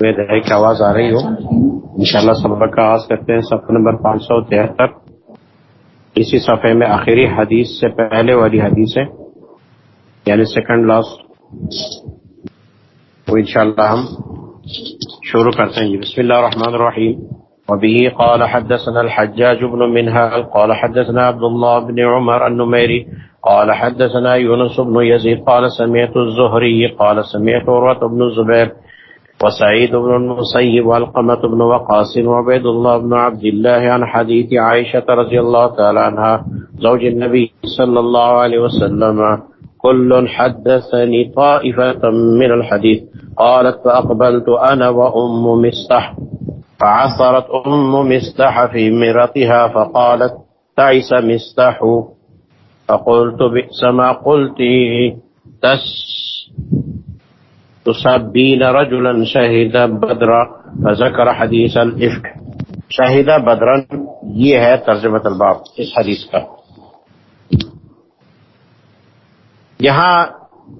امید ہے کہ آواز آ رہی ہو۔ انشاءاللہ سبق کا آغاز کرتے ہیں صفحہ نمبر پانچ سو تہتر۔ اسی صفحے میں آخری حدیث سے پہلے والی حدیث ہے۔ یعنی سیکنڈ لاسٹ وہ انشاءاللہ ہم شروع کرتے ہیں۔ بسم اللہ الرحمن الرحیم۔ وبه قال حدثنا الحجاج بن منها قال حدثنا عبد الله بن عمر النميري قال حدثنا يونس بن يزيد قال سمعت الزهري قال سمعت عروة بن الزبير وسعيد بن المسيب والقمة بن وقاص وعبيد الله بن عبد الله عن حديث عائشة رضي الله تعالى عنها زوج النبي صلى الله عليه وسلم كل حدثني طائفة من الحديث قالت فأقبلت أنا وأم مستح فعصرت أم مستح في مرتها فقالت تعس مستح فقلت بئس ما قلت. تس. تصبين رجلا شهد بدرا. فذكر حديث الافك شهد بدرا یہ ہے ترجمت الباب اس حدیث کا. یہاں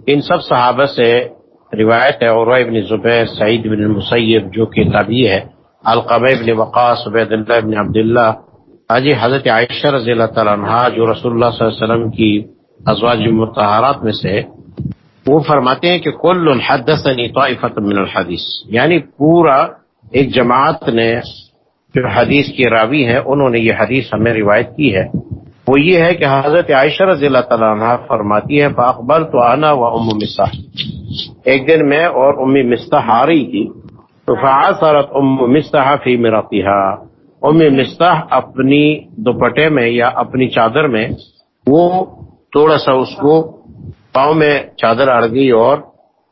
ان سب صحابہ سے روایت ہے اور ابن زبیر، سعید بن المسیب، جو کہ تابعی ہے القبہ ابن وقاص عبید اللہ ابن عبداللہ حاجی حضرت عائشہ رضی اللہ تعالیٰ عنہ جو رسول اللہ صلی اللہ علیہ وسلم کی ازواج متحرات میں سے، وہ فرماتے ہیں کہ کل حدثنی طائفت من الحدیث۔ یعنی پورا ایک جماعت نے جو حدیث کے راوی ہیں انہوں نے یہ حدیث ہمیں روایت کی ہے۔ وہ یہ ہے کہ حضرت عائشہ رضی اللہ تعالیٰ عنہ فرماتی ہے فاقبل تو آنا و ام مستح ایک دن میں اور امی مستح آ رہی تھی تو فعصرت ام مستح فی مراتیہا ام مستح اپنی دوپٹے میں یا اپنی چادر میں، وہ تھوڑا سا اس کو پاؤں میں چادر اڑ گئی اور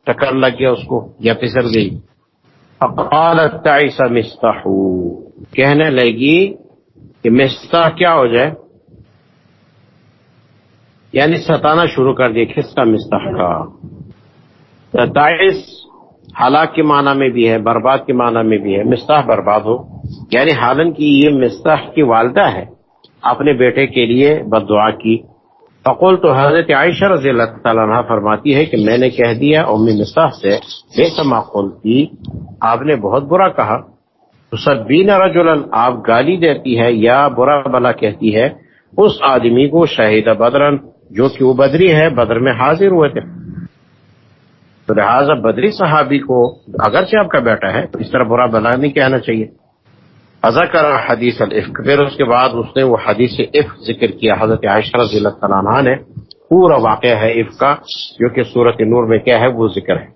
ٹکر لگ گیا اس کو یا پسر گئی۔ فقالت تعیس مستح کہنے لگی کہ مستح کیا ہو جائے؟ یعنی ستانا شروع کر دیا، کس کا مستح کا؟ تعیس ہلاک کے معنی میں بھی ہے، برباد کے معنی میں بھی ہے مستح برباد ہو۔ یعنی حالن کی یہ مستح کی والدہ ہے، اپنے بیٹے کے لیے بد دعا کی۔ فقول تو حضرت عائشہ رضی اللہ تعالیٰ عنہ فرماتی ہے کہ میں نے کہہ دیا، امی مستح سے بے سماقول کی آپ نے بہت برا کہا۔ تو سب بین رجولن آپ گالی دیتی ہے یا برا بلا کہتی ہے۔ اس آدمی کو شہید بدرن جو کہ وہ بدری ہے، بدر میں حاضر ہوئے تھے۔ تو لہٰذا بدری صحابی کو اگرچہ آپ کا بیٹا ہے، تو اس طرح برا بلا نہیں کہنا چاہیے۔ ازا حدیث الفق پھر اس کے بعد اس نے وہ حدیث عفق ذکر کیا. حضرت عائشہ رضی اللہ تعالیٰ عنہ نے پورا واقعہ ہے عفق کا، جو کہ صورت نور میں کیا ہے، وہ ذکر ہے.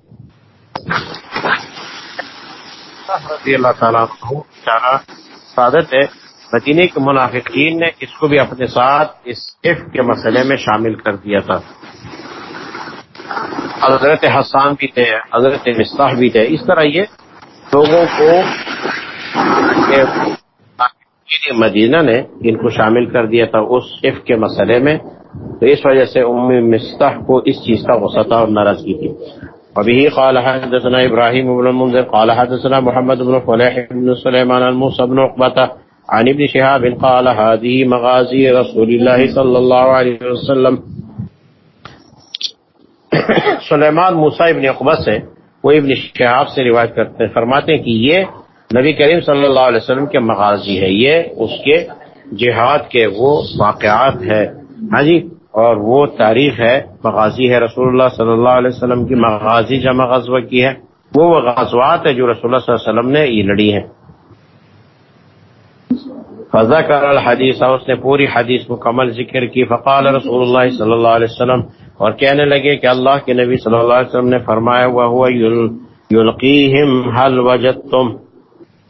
رضی اللہ تعالیٰ سعادت ہے. مدینے کے منافقین نے اس کو بھی اپنے ساتھ اس عفق کے مسئلے میں شامل کر دیا تھا. حضرت حسان بھی تھے، حضرت مصطح بھی تھے. اس طرح یہ لوگوں کو کہ مدینہ نے ان کو شامل کر دیا تھا اس عفق کے مسئلے میں، تو اس وجہ سے ام مستح کو اس چیز کا غصہ تھا اور ناراضگی تھی ابھی قال حدثنا ابراہیم بن المنذر، قال حدثنا محمد بن فلیح بن سلیمان الموسى بن عقبہ عن ابن شهاب قال هذه مغازي رسول الله صلى الله عليه وسلم۔ سلیمان موسیٰ ابن عقبہ سے، وہ ابن شہاب سے روایت کرتے ہیں، فرماتے ہیں کہ یہ نبی کریم صلی اللہ علیہ وسلم کے مغازی ہے یہ، اس کے جہاد کے وہ واقعات ہے۔ ہاں جی اور وہ تاریخ ہے، مغازی ہے۔ رسول اللہ صلی اللہ علیہ وسلم کی مغازی جمع غزوہ کی ہے۔ وہ غزوات ہے جو رسول اللہ صلی اللہ علیہ وسلم نے یہ لڑی ہے فضا کر الحدیث اس نے پوری حدیث مکمل ذکر کی۔ فقال رسول اللہ صلی اللہ علیہ وسلم، اور کہنے لگے کہ اللہ کے نبی صلی اللہ علیہ وسلم نے فرمایا ہوا ہوا یلقیہم حل وجدتم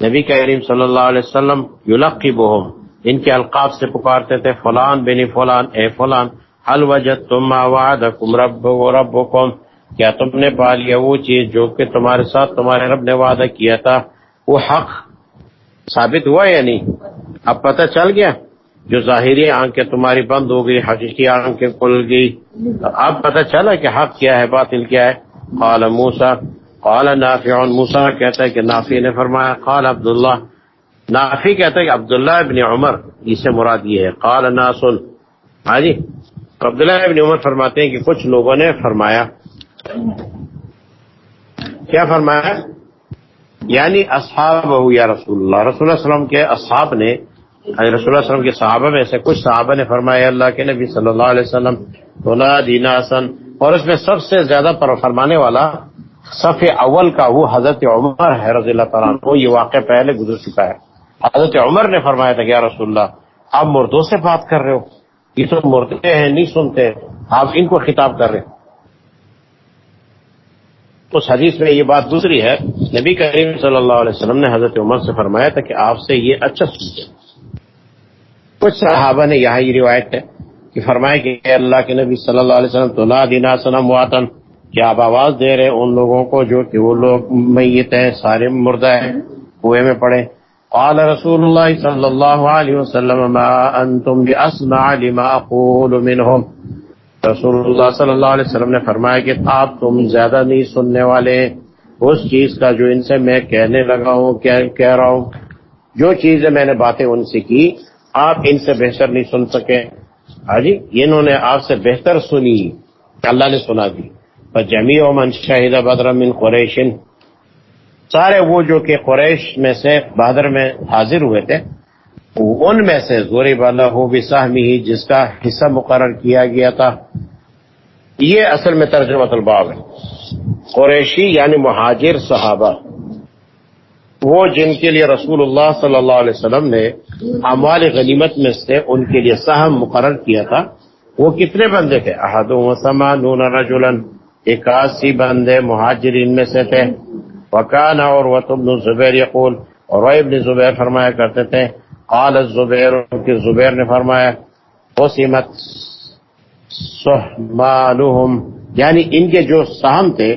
نبی کریم صلی اللہ علیہ وسلم یلقبہم، ان کے القاب سے پکارتے تھے، فلان بن فلان، اے فلان حل وجدتم ما وعدکم رب و ربکم؟ کیا تم نے پا لیا وہ چیز جو کہ تمہارے ساتھ تمہارے رب نے وعدہ کیا تھا؟ وہ حق ثابت ہوا یا نہیں؟ اب پتہ چل گیا۔ جو ظاہری آنکھیں تمہاری بند ہو گئی، حقیقی آنکھیں کھل گئی۔ اب پتہ چلا کہ حق کیا ہے، باطل کیا ہے۔ قال موسا قال نافع موسا کہتا ہے کہ نافی نے فرمایا، قال عبداللہ۔ نافی کہتا ہے کہ عبداللہ ابن عمر اس سے مراد یہ ہے۔ قال ناسن ہاں جی؟ عبداللہ ابن عمر فرماتے ہیں کہ کچھ لوگوں نے فرمایا، کیا فرمایا؟ یعنی اصحاب یا رسول اللہ۔ رسول اللہ وسلم کے اصحاب نے یعنی رسول اللہ علیہ وسلم کے صحابہ میں سے کچھ صحابہ نے فرمایا اللہ کے نبی صلی اللہ علیہ وسلم دینا حسن اور اس میں سب سے زیادہ فرمانے والا صف اول کا وہ حضرت عمر ہے رضی اللہ تعالیٰ کو یہ واقعہ پہلے گزر چکا ہے۔ حضرت عمر نے فرمایا تھا کہ رسول اللہ، آپ مردوں سے بات کر رہے ہو۔ یہ تو مردے ہیں، نہیں سنتے۔ آپ ان کو خطاب کر رہے ہیں۔ اس حدیث میں یہ بات دوسری ہے، نبی کریم صلی اللہ علیہ وسلم نے حضرت عمر سے فرمایا تھا کہ آپ سے یہ اچھا سنتے کچھ صحابہ نے یہاں یہ روایت ہے کہ فرمائے کہ اللہ کے نبی صلی اللہ علیہ وسلم تو لا دینا سنم واتن کہ آپ آواز دے رہے ان لوگوں کو جو کہ وہ لوگ میت ہیں، سارے مردہ ہیں، کنویں میں پڑے۔ قال رسول اللہ صلی اللہ علیہ وسلم، ما انتم باسمع لما اقول منهم. رسول اللہ صلی اللہ علیہ وسلم نے فرمایا کہ آپ تم زیادہ نہیں سننے والے اس چیز کا جو ان سے میں کہنے لگا ہوں، کہہ رہا ہوں، جو چیزیں میں نے باتیں ان سے کی، آپ ان سے بہتر نہیں سن سکے۔ ہاں جی انہوں نے آپ سے بہتر سنی، اللہ نے سنا دی۔ جمی من شاہد بدر من قریشن سارے وہ جو کہ قریش میں سے بہادر میں حاضر ہوئے تھے، ان میں سے زوری بالا ہو بھی ہی جس کا حصہ مقرر کیا گیا تھا۔ یہ اصل میں ترجمہ الباب ہے۔ قریشی یعنی مہاجر صحابہ۔ وہ جن کے لیے رسول اللہ صلی اللہ علیہ وسلم نے اموال غنیمت میں سے ان کے لیے سہم مقرر کیا تھا، وہ کتنے بندے تھے؟ احد و سما نون رجولن اکاسی بندے مہاجرین میں سے تھے۔ وکان اور وطبن زبیر یقول اور ابن زبیر فرمایا کرتے تھے۔ قال الزبیر کہ زبیر نے فرمایا، قسمت سہمانہم یعنی ان کے جو سہم تھے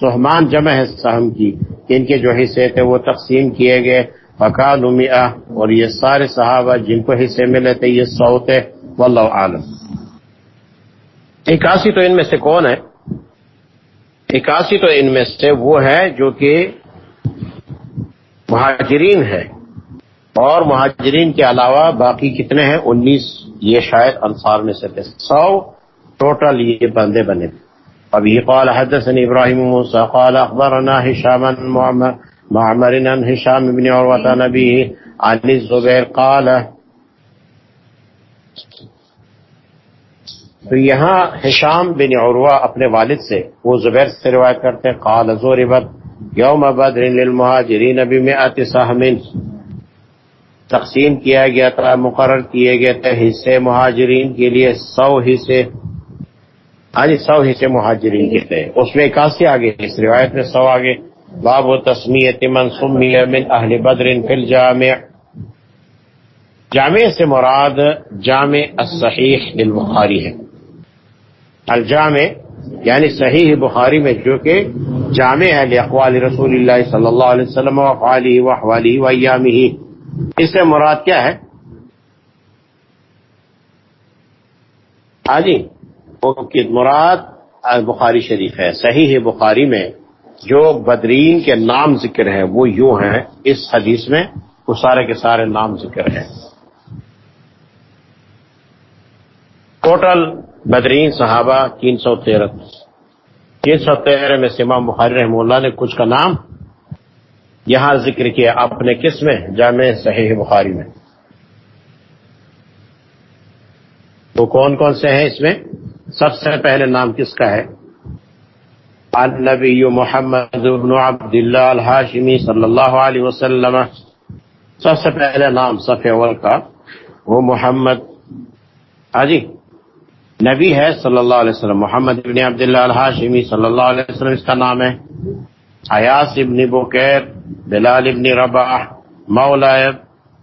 سہمان جمع ہے سہم کی، ان کے جو حصے تھے وہ تقسیم کیے گئے۔ فقال امیا اور یہ سارے صحابہ جن کو حصے ملے تھے، یہ سو تھے۔ واللہ عالم اکاسی تو ان میں سے کون ہے؟ اکاسی تو ان میں سے وہ ہے جو کہ مہاجرین ہے اور مہاجرین کے علاوہ باقی کتنے ہیں؟ انیس، یہ شاید انصار میں سے تھے۔ سو ٹوٹل یہ بندے بنے۔ تھے ابھی قال حدثني ابراهيم موسى قال اخبرنا هشام معمر عن هشام بن عروة نبيه عن الزبير قال تو یہاں ہشام بن عروہ اپنے والد سے، وہ زبیر سے روایت کرتے ہیں، قال زوربت یوم بدر للمہاجرین بمئات سہم. تقسیم کیا گیا تھا، مقرر کیے گئے تھے حصے مہاجرین کے لیے، سو حصے۔ ہاں جی سو حصے مہاجرین کے تھے۔ اس میں اکاسی آگے، اس روایت میں سو آگے۔ باب و تسمیت من سمی من اہل بدر فی الجامع۔ جامع سے مراد جامع الصحیح للبخاری ہے۔ الجامع یعنی صحیح بخاری میں جو کہ جامع ہے لاقوال رسول اللہ صلی اللہ علیہ وسلم وفعالی وحوالی ویامی اس سے مراد کیا ہے؟ ہاں جی مراد بخاری شریف ہے۔ صحیح بخاری میں جو بدرین کے نام ذکر ہیں، وہ یوں ہیں۔ اس حدیث میں وہ سارے کے سارے نام ذکر ہیں۔ ٹوٹل بدرین صحابہ تین سو تیرہ تین سو تیرہ میں سمام بخاری رحم اللہ نے کچھ کا نام یہاں ذکر کیا اپنے کس میں جامع صحیح بخاری میں۔ وہ کون کون سے ہیں اس میں؟ سب سے پہلے نام کس کا ہے؟ النبی محمد بن عبد اللہ الحاشمی صلی اللہ علیہ وسلم۔ سب سے پہلے نام صف اول کا، وہ محمد۔ ہاں جی؟ نبی ہے صلی اللہ علیہ وسلم، محمد ابن عبد اللہ الحاشمی صلی اللہ علیہ وسلم، اس کا نام ہے۔ حیاس ابن بکیر، بلال ابن رباح مولا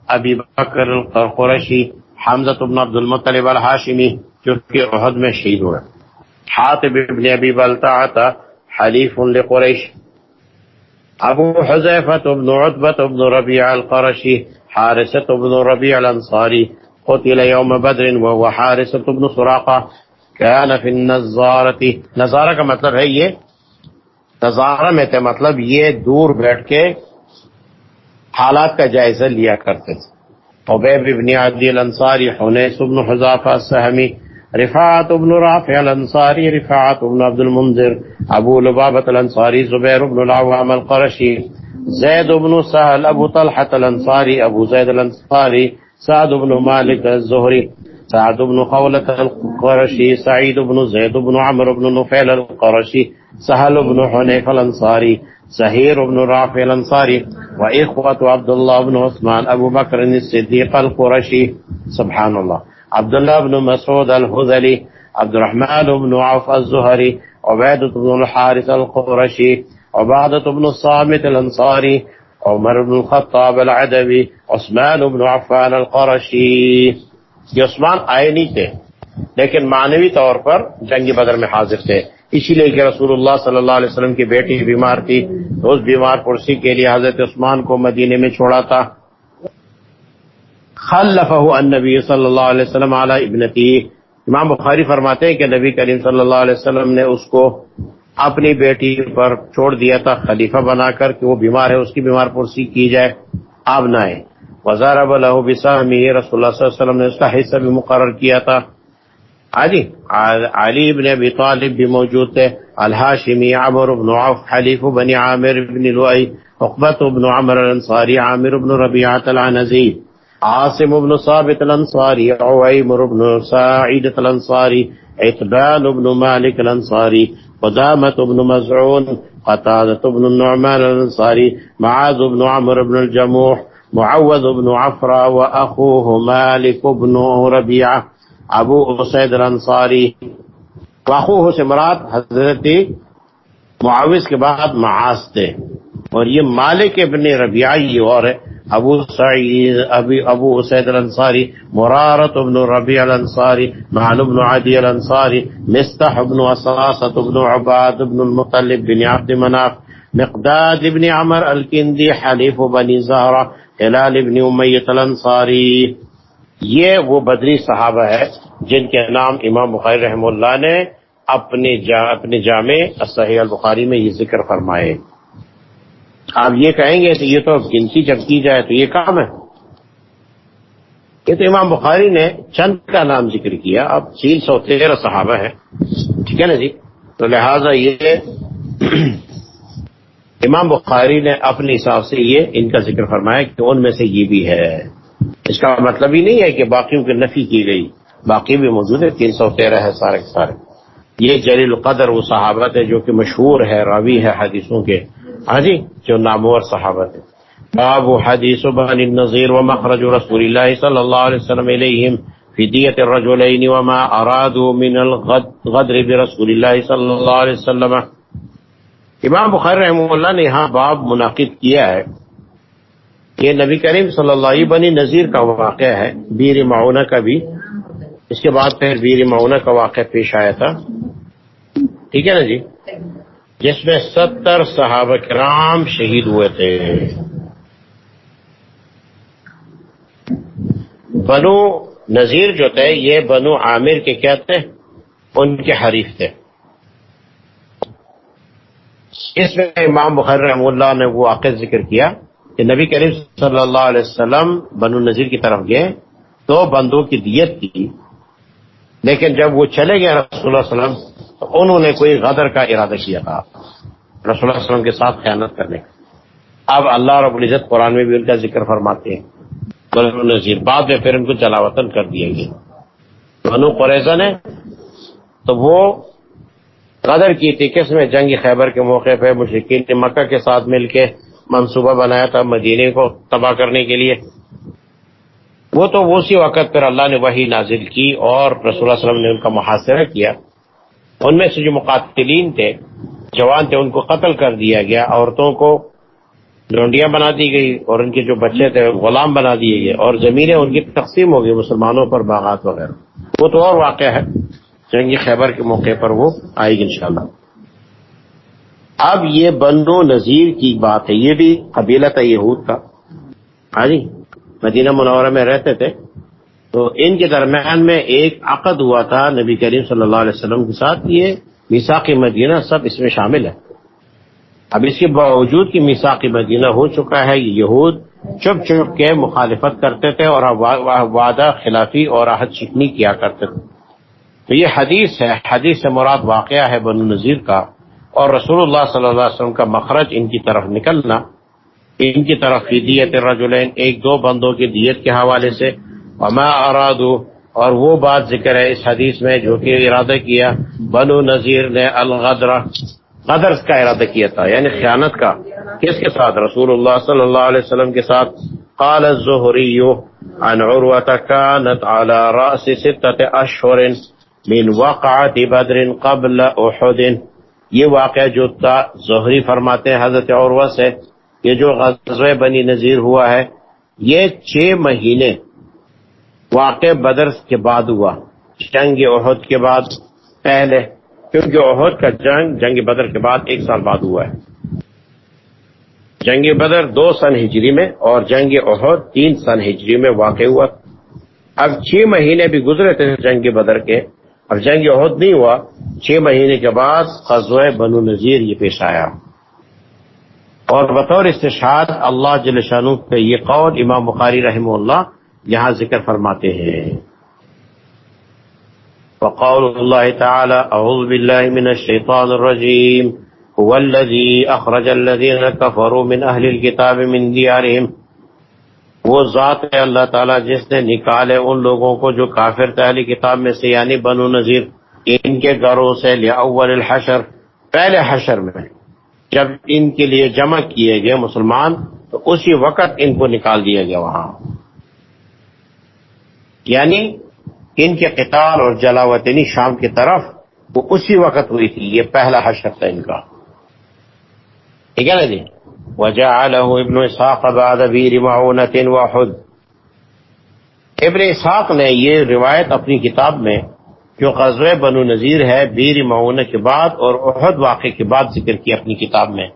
ابی بکر القرشی حمزت ابن عبد المطلب الحاشمی، جو کہ عہد میں شہید ہوئے۔ حاطب ابن ابی بلتا حلیف لقریش۔ ابو حذیفت ابن عطبت ابن ربیع القرشی حارست ابن ربیع الانصاری۔ قتل یوم بدر وهو حارست ابن سراقہ كان في النظارتی نظارہ کا مطلب ہے یہ نظارہ میں تھے مطلب یہ دور بیٹھ کے حالات کا جائزہ لیا کرتے تھے۔ عبیب ابن عدی الانصاری، حنیس ابن حضافہ سہمی رفاعت بن رافع الانصاری رفاعت بن عبد المنذر، ابو لبابت الانصاری، زبیر بن العوام القرشی، زید بن سهل ابو طلحة الانصاری، ابو زید الانصاری سعد بن مالک الزهری سعد بن خولة القرشي سعيد بن زيد بن عمرو بن نفيل القرشي سهل بن حنيف الأنصاري سهير بن رافع الأنصاري وإخوة عبد الله بن عثمان أبو بكر الصديق القرشي سبحان الله عبد الله بن مسعود الهذلي عبد الرحمن بن عوف الزهري عبيدة بن الحارث القرشي عبادة بن الصامت الأنصاري عمر بن الخطاب العدوي، عثمان بن عفان القرشي. یہ عثمان آئے نہیں تھے، لیکن معنوی طور پر جنگ بدر میں حاضر تھے۔ اسی لیے کہ رسول اللہ صلی اللہ علیہ وسلم کی بیٹی بیمار تھی تو اس بیمار پرسی کے لیے حضرت عثمان کو مدینے میں چھوڑا تھا۔ خلفہ النبی صلی اللہ علیہ وسلم علی ابنتی۔ امام بخاری فرماتے ہیں کہ نبی کریم صلی اللہ علیہ وسلم نے اس کو اپنی بیٹی پر چھوڑ دیا تھا، خلیفہ بنا کر کہ وہ بیمار ہے، اس کی بیمار پرسی کی جائے، آپ نہ آئے وزار اب الح بسامی رسول اللہ صلی اللہ علیہ وسلم نے اس کا حصہ بھی مقرر کیا تھا۔ علی علی ابن ابی طالب بھی موجود تھے۔ الحاشمی، عمر بن عوف، حلیف بن عامر بن لؤی عقبت بن عمر الانصاری، عامر بن ربیعت العنزی عاصم بن ثابت الانصاری، عویمر بن سعیدت الانصاری، عتبان بن مالک الانصاری قدامة بن مزعون، قتادة بن النعمان الأنصاري، معاذ بن عمر بن الجموح، معوذ بن عفرة، وأخوه مالك بن ربيعة، أبو أسيد الأنصاري. وأخوه سمرات مراد حضرت معاوض کے بعد معاذ تھے۔ اور یہ مالک ابن ربیعہ یہ اور ہے، ابو سعید، ابی ابو اسید الانصاری، مرارت ابن ربیع الانصاری، معن بن عدی الانصاری، مستح ابن اساسة ابن عباد ابن المطلب بن عبد مناف، مقداد ابن عمر الکندی، حلیف بنی زہرہ، ہلال ابن امیت الانصاری۔ یہ وہ بدری صحابہ ہے جن کے نام امام بخاری رحم اللہ نے اپنے جامع صحیح البخاری میں یہ ذکر فرمائے۔ آپ یہ کہیں گے کہ یہ تو گنتی جب کی جائے تو یہ کام ہے۔ یہ تو امام بخاری نے چند کا نام ذکر کیا۔ اب تین سو تیرہ صحابہ ہے ٹھیک ہے نا جی؟ تو لہذا یہ امام بخاری نے اپنے حساب سے یہ ان کا ذکر فرمایا کہ ان میں سے یہ بھی ہے۔ اس کا مطلب ہی نہیں ہے کہ باقیوں کی نفی کی گئی۔ باقی بھی موجود ہے۔ تین سو تیرہ ہے سارے سارے۔ یہ جلیل القدر وہ صحابت ہے جو کہ مشہور ہے، راوی ہے حدیثوں کے۔ ہاں جی جو نامور صحابت ہے باب حدیث بن النظیر و مخرج رسول اللہ صلی اللہ علیہ وسلم علیہم فی دیت الرجلین وما ارادوا من الغدر برسول اللہ صلی اللہ علیہ وسلم۔ امام بخیر رحمہ اللہ نے یہاں باب منعقد کیا ہے یہ نبی کریم صلی اللہ علیہ بنی نذیر کا واقعہ ہے، بیر معاونہ کا بھی۔ اس کے بعد پھر بیر معاونہ کا واقعہ پیش آیا تھا۔ ٹھیک ہے نا جی؟ جس میں ستر صحابہ کرام شہید ہوئے تھے۔ بنو نذیر جو تھے، یہ بنو عامر کے کیا تھے؟ ان کے حریف تھے۔ اس میں امام بخیر رحم اللہ نے وہ واقع ذکر کیا کہ نبی کریم صلی اللہ علیہ وسلم بنو نذیر کی طرف گئے، دو بندوں کی دیت کی، لیکن جب وہ چلے گئے رسول اللہ علیہ وسلم، تو انہوں نے کوئی غدر کا ارادہ کیا تھا۔ رسول اللہ علیہ وسلم کے ساتھ خیانت کرنے کا۔ اب اللہ رب العزت قرآن میں بھی ان کا ذکر فرماتے ہیں۔ بنو نذیر بعد میں پھر ان کو چلا وطن کر دیا گیا بنو قریضہ نے تو وہ غدر کی تھی۔ کس میں؟ جنگ خیبر کے موقع پہ مشرقین نے مکہ کے ساتھ مل کے منصوبہ بنایا تھا مدینے کو تباہ کرنے کے لیے۔ وہ تو اسی وقت پھر اللہ نے وہی نازل کی اور رسول اللہ علیہ وسلم نے ان کا محاصرہ کیا۔ ان میں سے جو مقاتلین تھے جوان تھے، ان کو قتل کر دیا گیا، عورتوں کو ڈونڈیاں بنا دی گئی، اور ان کے جو بچے تھے، غلام بنا دیے گئے، اور زمینیں ان کی تقسیم ہو گئی، مسلمانوں پر باغات وغیرہ۔ وہ تو اور واقع ہے، جنگی خیبر کے موقع پر وہ آئے گی انشاءاللہ۔ اب یہ بنو نذیر کی بات ہے، یہ بھی قبیلہ تھا یہود کا۔ ہاں جی مدینہ منورہ میں رہتے تھے۔ تو ان کے درمیان میں ایک عقد ہوا تھا نبی کریم صلی اللہ علیہ وسلم کے ساتھ، یہ میساقی مدینہ سب اس میں شامل ہے۔ اب اس کے باوجود کہ میساقی مدینہ ہو چکا ہے یہود چپ چپ کے مخالفت کرتے تھے اور وعدہ خلافی اور عہد شکنی کیا کرتے تھے۔ تو یہ حدیث ہے، حدیث سے مراد واقعہ ہے بنو نذیر کا۔ اور رسول اللہ صلی اللہ علیہ وسلم کا مخرج ان کی طرف نکلنا، ان کی طرف کی دیت رجلین ایک دو بندوں کی دیت کے حوالے سے۔ وما ارادو اور وہ بات ذکر ہے اس حدیث میں جو کہ ارادہ کیا، بنو نذیر نے الغدر، غدر کا ارادہ کیا تھا یعنی خیانت کا۔ کس کے ساتھ؟ رسول اللہ صلی اللہ علیہ وسلم کے ساتھ۔ قال الزہری عن عروة كانت على رأس ستة اشہر من وقعت بدر قبل احد۔ یہ واقعہ جو تھا زہری فرماتے ہیں حضرت عروہ سے یہ جو غزوہ بنی نذیر ہوا ہے، یہ چھ مہینے واقع بدر کے بعد ہوا، جنگ عہد کے بعد، پہلے، کیونکہ عہد کا جنگ جنگ بدر کے بعد ایک سال بعد ہوا ہے۔ جنگ بدر دو سن ہجری میں اور جنگ عہد تین سن ہجری میں واقع ہوا۔ اب چھ مہینے بھی گزرے تھے جنگ بدر کے۔ اب جنگ عہد نہیں ہوا، چھ مہینے کے بعد قزوہ بنو نذیر یہ پیش آیا۔ اور بطور استشاد اللہ جل شانو پہ یہ قول امام بخاری رحمہ اللہ یہاں ذکر فرماتے ہیں۔ وقول الله تعالى أعوذ بالله من الشيطان الرجيم هو الذي أخرج الذين كفروا من أهل الكتاب من ديارهم وہ ذات ہے اللہ تعالیٰ جس نے نکالے ان لوگوں کو جو کافر تحلی کتاب میں سے یعنی بنو نذیر۔ ان کے گھروں سے اول الحشر، پہلے حشر میں۔ جب ان کے لیے جمع کیے گئے مسلمان، تو اسی وقت ان کو نکال دیا گیا وہاں۔ یعنی ان کے قتال اور جلاوطنی شام کی طرف وہ اسی وقت ہوئی تھی، یہ پہلا حشر تھا ان کا۔ ٹھیک ہے نا جی؟ وجعله ابن اسحاق بعد بیر معونت وحد۔ ابن اسحاق نے یہ روایت اپنی کتاب میں جو غزوہ بنو نذیر ہے، بیر معونہ کے بعد اور احد واقع کے بعد ذکر کی اپنی کتاب میں۔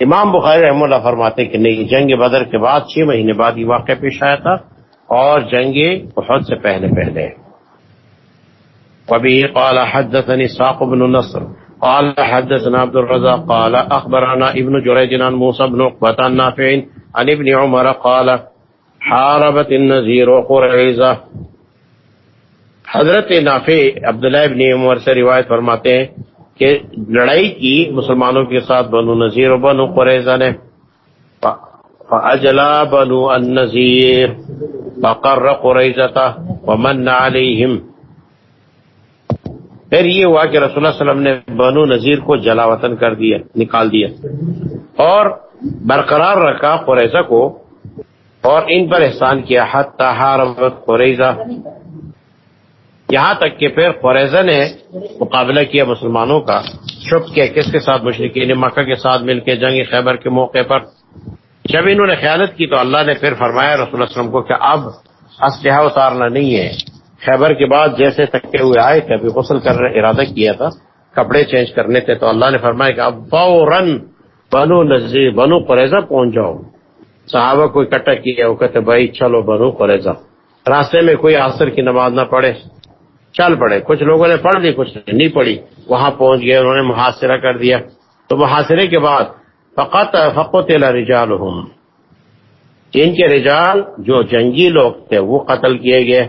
امام بخاری رحم اللہ فرماتے کہ نہیں، جنگ بدر کے بعد چھ مہینے بعد یہ واقعہ پیش آیا تھا۔ اور جنگ احد سے پہلے پہلے۔ وبه قال حدثني ساق بن نصر، قال حدثنا عبد الرزاق، قال اخبرنا ابن جريج عن موسى بن عقبة عن نافع عن ابن عمر قال حاربت النذير وقريزة حضرت نافع عبداللہ ابن عمر سے روایت فرماتے ہیں کہ لڑائی کی مسلمانوں کے ساتھ بنو نذیر و بنو قریضہ نے۔ فاجلا بنو النذیر فقر قریضہ ومن علیہم پھر یہ ہوا کہ رسول اللہ علیہ وسلم نے بنو نذیر کو جلا وطن کر دیا، نکال دیا۔ اور برقرار رکھا قریضہ کو، اور ان پر احسان کیا۔ حت تحاربت قریضہ۔ یہاں تک کہ پھر قریضہ نے مقابلہ کیا مسلمانوں کا چھپ کے کس کے ساتھ مشرقین مکہ کے ساتھ مل کے جنگ خیبر کے موقع پر۔ جب انہوں نے خیالت کی تو اللہ نے پھر فرمایا رسول اللہ علیہ وسلم کو کہ اب اسلحہ اتارنا نہیں ہے۔ خیبر کے بعد جیسے تھکے ہوئے آئے تھے ابھی غسل کر ارادہ کیا تھا، کپڑے چینج کرنے تھے، تو اللہ نے فرمایا کہ اب فوراً بنو نذیر بنو قریضہ پہنچ جاؤ۔ صحابہ کو اکٹھا کیا، وہ کہتے بھائی چلو بنو قریضہ راستے میں کوئی عصر کی نماز نہ پڑھے، چل پڑے۔ کچھ لوگوں نے پڑھ لی، کچھ نہیں پڑھی۔ وہاں پہنچ گئے، انہوں نے محاصرہ کر دیا۔ تو محاصرے کے بعد فقط فقط رجال ان کے رجال جو جنگی لوگ تھے، وہ قتل کیے گئے۔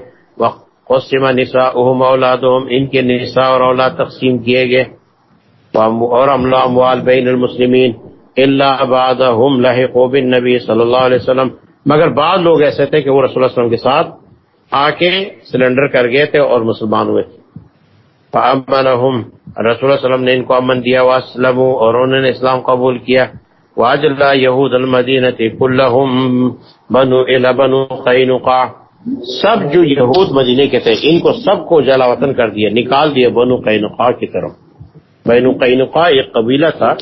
قسم نسا اہم اولاد ان کے نساء اور اولاد تقسیم کیے گئے۔ اور املا اموال بین المسلمین۔ اللہ آباد لحقوا بالنبی صلی اللہ علیہ وسلم۔ مگر بعض لوگ ایسے تھے کہ وہ رسول اللہ علیہ وسلم کے ساتھ آ کے سلنڈر کر گئے تھے اور مسلمان ہوئے تھے۔ فامنہم رسول اللہ علیہ وسلم نے ان کو امن دیا واسلموا اور انہوں نے اسلام قبول کیا۔ واج اللہ یہود المدینہ کلہم بنو الی بنو قینقاع سب جو یہود مدینے کے تھے، ان کو سب کو جلا وطن کر دیا، نکال دیا بنو قینقاع کی طرف۔ بین قینقاع ایک قبیلہ تھا،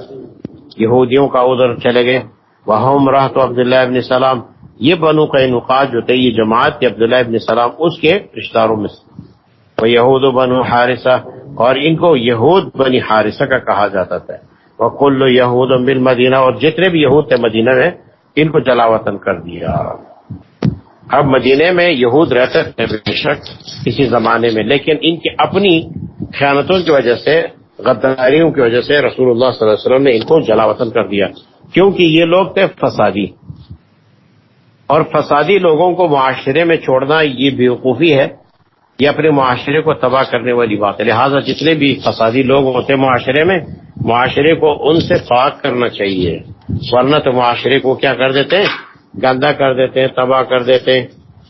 یہودیوں کا ادھر چلے گئے۔ وہ راہ تو عبداللہ ابن سلام۔ یہ بنو قینقاع جو تھے، یہ جماعت کے عبداللہ ابن سلام اس کے رشتہ داروں میں سے۔ وہ یہود و بنو حارثہ، اور ان کو یہود بنی حارثہ کا کہا جاتا تھا۔ وہ کل یہود بن مدینہ اور جتنے بھی یہود تھے مدینہ میں، ان کو جلا وطن کر دیا۔ اب مدینے میں یہود رہتے تھے بے شک کسی زمانے میں، لیکن ان کی اپنی خیانتوں کی وجہ سے، غداریوں کی وجہ سے رسول اللہ صلی اللہ علیہ وسلم نے ان کو جلا وطن کر دیا۔ کیونکہ یہ لوگ تھے فسادی۔ اور فسادی لوگوں کو معاشرے میں چھوڑنا یہ بیوقوفی ہے۔ یہ اپنے معاشرے کو تباہ کرنے والی بات ہے۔ لہٰذا جتنے بھی فسادی لوگ ہوتے معاشرے میں، معاشرے کو ان سے پاک کرنا چاہیے۔ ورنہ تو معاشرے کو کیا کر دیتے ہیں؟ گندا کر دیتے ہیں، تباہ کر دیتے ہیں۔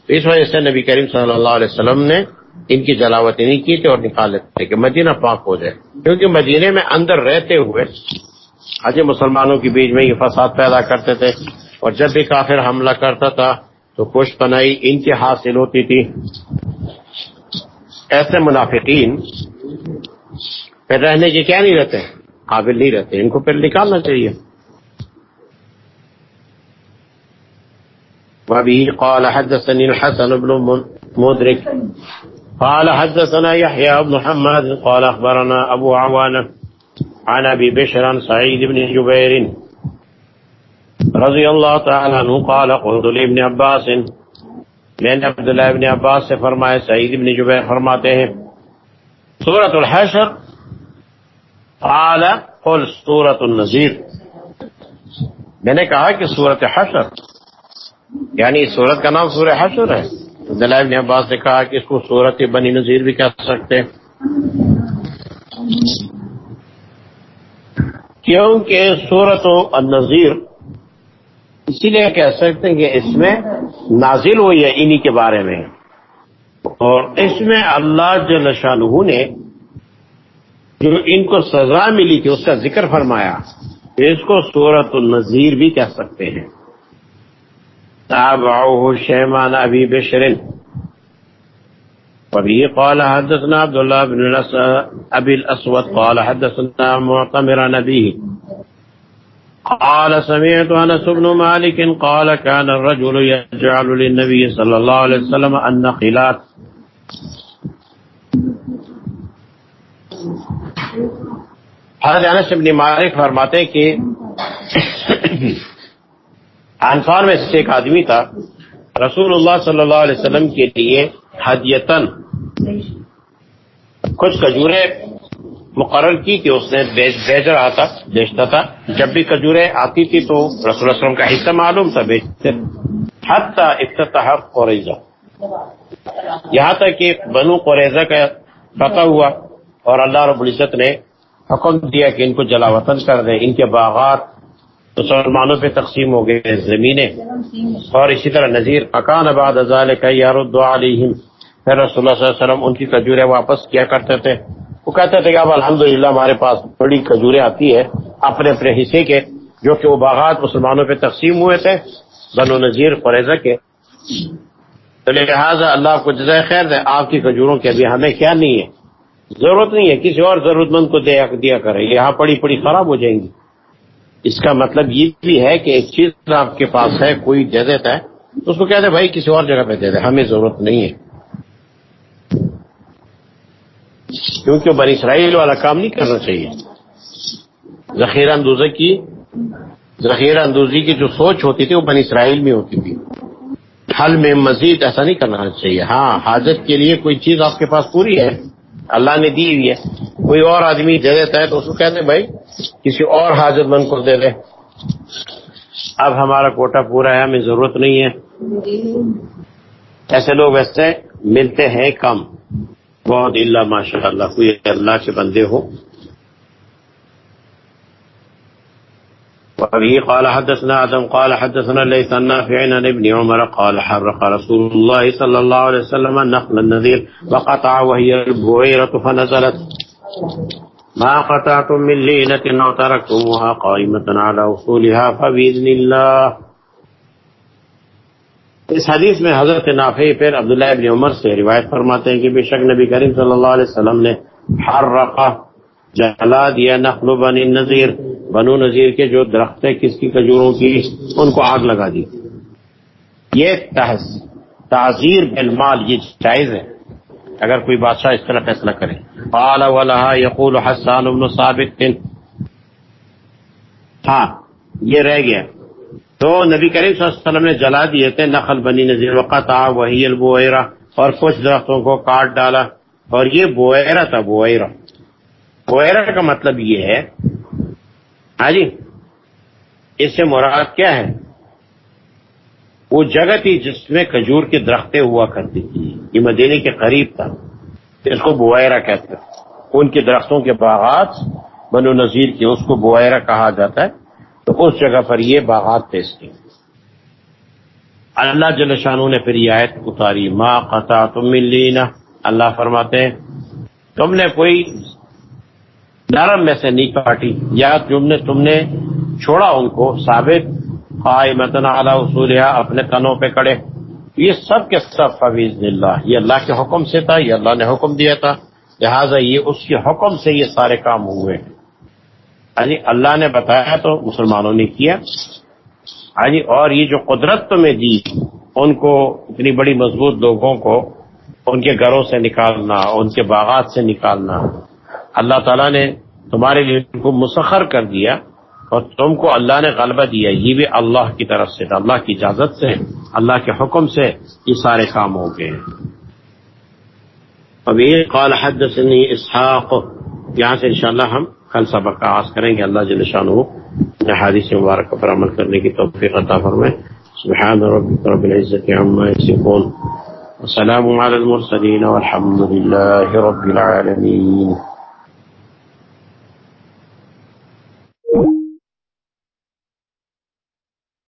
اس وجہ سے نبی کریم صلی اللہ علیہ وسلم نے ان کی جلاوطی نہیں کی تھی اور نکال لیتے کہ مدینہ پاک ہو جائے۔ کیونکہ مدینے میں اندر رہتے ہوئے حج مسلمانوں کے بیچ میں یہ فساد پیدا کرتے تھے۔ اور جب بھی کافر حملہ کرتا تھا تو خوش پنائی ان کی حاصل ہوتی تھی۔ ایسے منافقین پھر رہنے کے کیا نہیں رہتے؟ قابل نہیں رہتے۔ ان کو پھر نکالنا چاہیے۔ وبه قال حدثني الحسن بن مدرك قال حدثنا يحيى بن محمد قال أخبرنا أبو عوانة عن أبي بشر سعيد بن جبير رضي الله تعالى عنه قال قلت لابن عباس میں نے عبداللہ ابن عباس سے فرمایا، سعید ابن جبیر فرماتے ہیں سورت الحشر، قال، قل سورت النظیر میں نے کہا کہ سورت حشر یعنی اس سورت کا نام سورہ حشر ہے۔ عبداللہ ابن عباس نے کہا کہ اس کو سورت بنی نظیر بھی کہہ سکتے کیونکہ سورت و النظیر اسی لیے کہہ سکتے ہیں کہ اس میں نازل ہوئی ہے انہی کے بارے میں۔ اور اس میں اللہ جل شاہ نے جو ان کو سزا ملی تھی، اس کا ذکر فرمایا۔ اس کو سورت النظیر بھی کہہ سکتے ہیں۔ تابعوه شیمان ابی بشرن وبه قال حدثنا عبد الله بن ابي الاسود قال حدثنا معتمر نبيه قال سمعت انس بن مالك قال كان الرجل يجعل للنبي صلى الله عليه وسلم النقلات حضرت انس بن مالک فرماتے ہیں کہ انصار میں سے ایک آدمی تھا، رسول اللہ صلی اللہ علیہ وسلم کے لیے حدیتن کچھ کجورے مقرر کی کہ اس نے بیچ رہا تھا، بیچتا تھا۔ جب بھی کجورے آتی تھی تو رسول اللہ وسلم کا حصہ معلوم تھا، بیچتے حتی افتتاح قریضہ یہاں تک کہ بنو قریضہ کا پتہ ہوا اور اللہ رب العزت نے حکم دیا کہ ان کو جلا وطن کر دیں۔ ان کے باغات مسلمانوں پہ تقسیم ہو گئے، زمینیں۔ اور اسی طرح نذیر اکان آباد ازال کا یار علیہم۔ پھر رسول اللہ صلی اللہ علیہ وسلم ان کی کجورے واپس کیا کرتے تھے؟ وہ کہتے تھے کہ اب الحمد ہمارے پاس بڑی کھجوریں آتی ہے اپنے اپنے حصے کے، جو کہ وہ باغات مسلمانوں پہ تقسیم ہوئے تھے، بنو نذیر قریضہ کے۔ تو لہٰذا اللہ کو جزائے خیر دے، آپ کی کھجوروں کے ابھی ہمیں کیا نہیں ہے؟ ضرورت نہیں ہے، کسی اور ضرورت مند کو دیا دیا کرے یہاں پڑی پڑی خراب ہو جائیں گی۔ اس کا مطلب یہ بھی ہے کہ ایک چیز آپ کے پاس ہے، کوئی دے دیتا ہے تو اس کو کہتے بھائی کسی اور جگہ پہ دے دے، ہمیں ضرورت نہیں ہے۔ کیونکہ بنی اسرائیل والا کام نہیں کرنا چاہیے۔ ذخیرہ اندوزی کی ذخیرہ اندوزی کی جو سوچ ہوتی تھی وہ بنی اسرائیل میں ہوتی تھی۔ حل میں مزید ایسا نہیں کرنا چاہیے۔ ہاں حاجت کے لیے کوئی چیز آپ کے پاس پوری ہے اللہ نے دی ہوئی ہے۔ کوئی اور آدمی دے دیتا ہے تو اس کو کہتے ہیں بھائی کسی اور حاجت مند کو دے دے۔ اب ہمارا کوٹا پورا ہے ہمیں ضرورت نہیں ہے۔ ایسے لوگ ویسے ملتے ہیں کم۔ اللہ ماشاء اللہ کوئی اللہ کے بندے ہو وفيه قال حدثنا آدم قال حدثنا ليس النافع عن ابن عمر قال حرق رسول الله صلى الله عليه وسلم النخل النذير وقطع وهي البويرة فنزلت ما قطعتم من لينة أو قائمة على وصولها فبإذن الله اس حدیث میں حضرت نافع پھر عبداللہ ابن عمر سے روایت فرماتے ہیں کہ بے شک نبی کریم صلی اللہ علیہ وسلم نے حرقہ جلا دیا نخل بنی نذیر، بنو نذیر کے جو درخت ہے کس کی کجوروں کی، ان کو آگ لگا دی۔ یہ تعزیر بالمال یہ جائز ہے۔ اگر کوئی بادشاہ اس طرح فیصلہ کرے۔ قال ولها يقول حسان بن ثابت۔ ہاں یہ رہ گیا۔ تو نبی کریم صلی اللہ علیہ وسلم نے جلا دیے تھے نقل بنی نذیر وقت آ وہی البویرا اور کچھ درختوں کو کاٹ ڈالا اور یہ بویرا تھا بویرا بویرا کا مطلب یہ ہے ہاں جی اس سے مراد کیا ہے؟ وہ جگہ تھی جس میں کھجور کے درختیں ہوا کرتی تھی، یہ مدینے کے قریب تھا، اس کو بوائرہ کہتے ہیں۔ ان کے درختوں کے باغات بنو نذیر کے، اس کو بوائرہ کہا جاتا ہے۔ تو اس جگہ پر یہ باغات تھے اس کے اللہ جل شانو نے پھر یہ آیت اتاری، ما قطع تم لینا اللہ فرماتے ہیں، تم نے کوئی نرم میں سے نہیں کاٹی یا تم نے تم نے چھوڑا ان کو ثابت؟ قائمتن علی اصول اپنے تنوں پہ کڑے۔ یہ سب کے سب فویز اللہ یہ اللہ کے حکم سے تھا، یہ اللہ نے حکم دیا تھا۔ لہٰذا یہ اس کے حکم سے یہ سارے کام ہوئے۔ ہیں یعنی اللہ نے بتایا تو مسلمانوں نے کیا۔ یعنی اور یہ جو قدرت تمہیں دی، ان کو اتنی بڑی مضبوط لوگوں کو ان کے گھروں سے نکالنا، ان کے باغات سے نکالنا۔ اللہ تعالیٰ نے تمہارے لیے ان کو مسخر کر دیا اور تم کو اللہ نے غلبہ دیا۔ یہ بھی اللہ کی طرف سے، اللہ کی اجازت سے، اللہ کے حکم سے یہ سارے کام ہو گئے۔ اب یہ قال حدثني اسحاق، یہاں سے انشاءاللہ ہم کل سبق کا آغاز کریں گے اللہ جل شانہ حادث مبارک پر عمل کرنے کی توفیق عطا فرمائے۔ سبحان ربك رب العزة عما يصفون وسلام على المرسلين والحمد لله رب العالمين